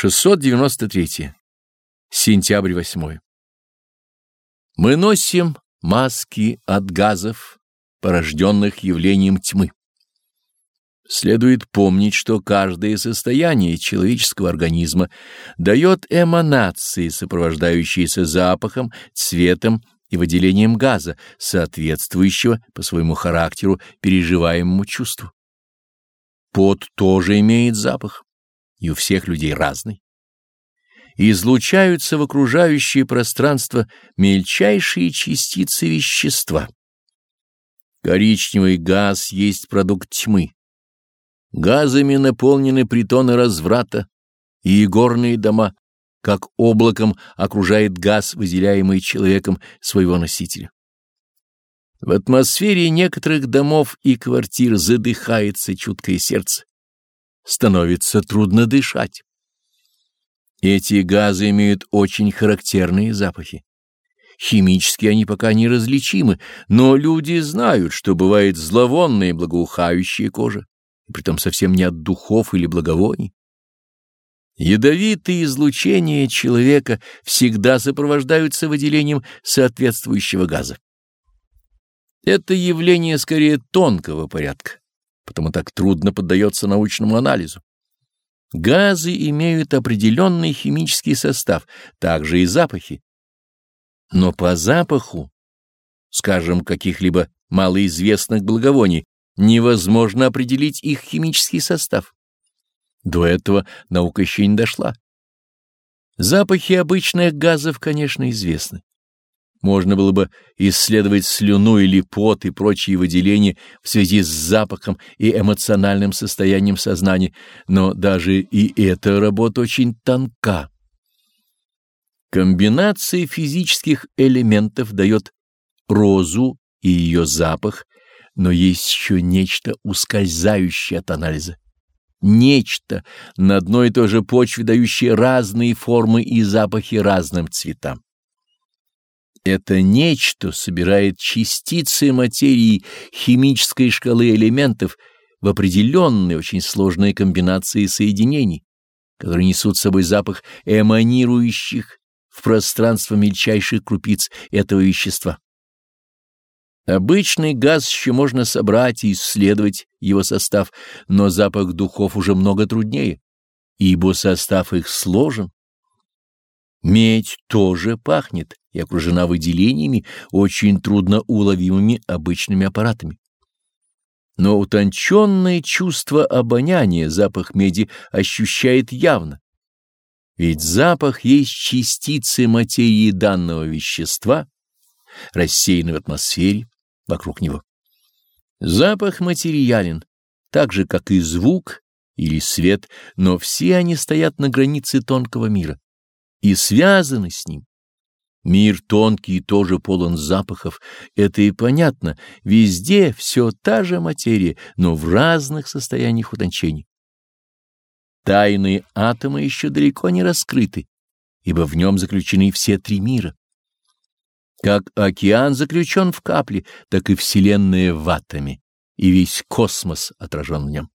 693. Сентябрь 8. Мы носим маски от газов, порожденных явлением тьмы. Следует помнить, что каждое состояние человеческого организма дает эманации, сопровождающиеся запахом, цветом и выделением газа, соответствующего по своему характеру переживаемому чувству. Пот тоже имеет запах и у всех людей разный. Излучаются в окружающее пространство мельчайшие частицы вещества. Коричневый газ есть продукт тьмы. Газами наполнены притоны разврата и горные дома, как облаком окружает газ, выделяемый человеком своего носителя. В атмосфере некоторых домов и квартир задыхается чуткое сердце становится трудно дышать. Эти газы имеют очень характерные запахи. Химически они пока не различимы, но люди знают, что бывает зловонная и благоухающая кожа, притом совсем не от духов или благовоний. Ядовитые излучения человека всегда сопровождаются выделением соответствующего газа. Это явление скорее тонкого порядка потому так трудно поддается научному анализу. Газы имеют определенный химический состав, также и запахи. Но по запаху, скажем, каких-либо малоизвестных благовоний, невозможно определить их химический состав. До этого наука еще не дошла. Запахи обычных газов, конечно, известны. Можно было бы исследовать слюну или пот и прочие выделения в связи с запахом и эмоциональным состоянием сознания, но даже и эта работа очень тонка. Комбинация физических элементов дает розу и ее запах, но есть еще нечто ускользающее от анализа. Нечто на одной и той же почве, дающее разные формы и запахи разным цветам. Это нечто собирает частицы материи химической шкалы элементов в определенные очень сложные комбинации соединений, которые несут с собой запах эманирующих в пространство мельчайших крупиц этого вещества. Обычный газ еще можно собрать и исследовать его состав, но запах духов уже много труднее, ибо состав их сложен. Медь тоже пахнет и окружена выделениями, очень трудно уловимыми обычными аппаратами. Но утонченное чувство обоняния запах меди ощущает явно. Ведь запах есть частицы материи данного вещества, рассеянной в атмосфере вокруг него. Запах материален, так же, как и звук или свет, но все они стоят на границе тонкого мира и связаны с ним. Мир тонкий тоже полон запахов, это и понятно, везде все та же материя, но в разных состояниях утончений. Тайны атома еще далеко не раскрыты, ибо в нем заключены все три мира. Как океан заключен в капле, так и Вселенная в атоме, и весь космос отражен в нем.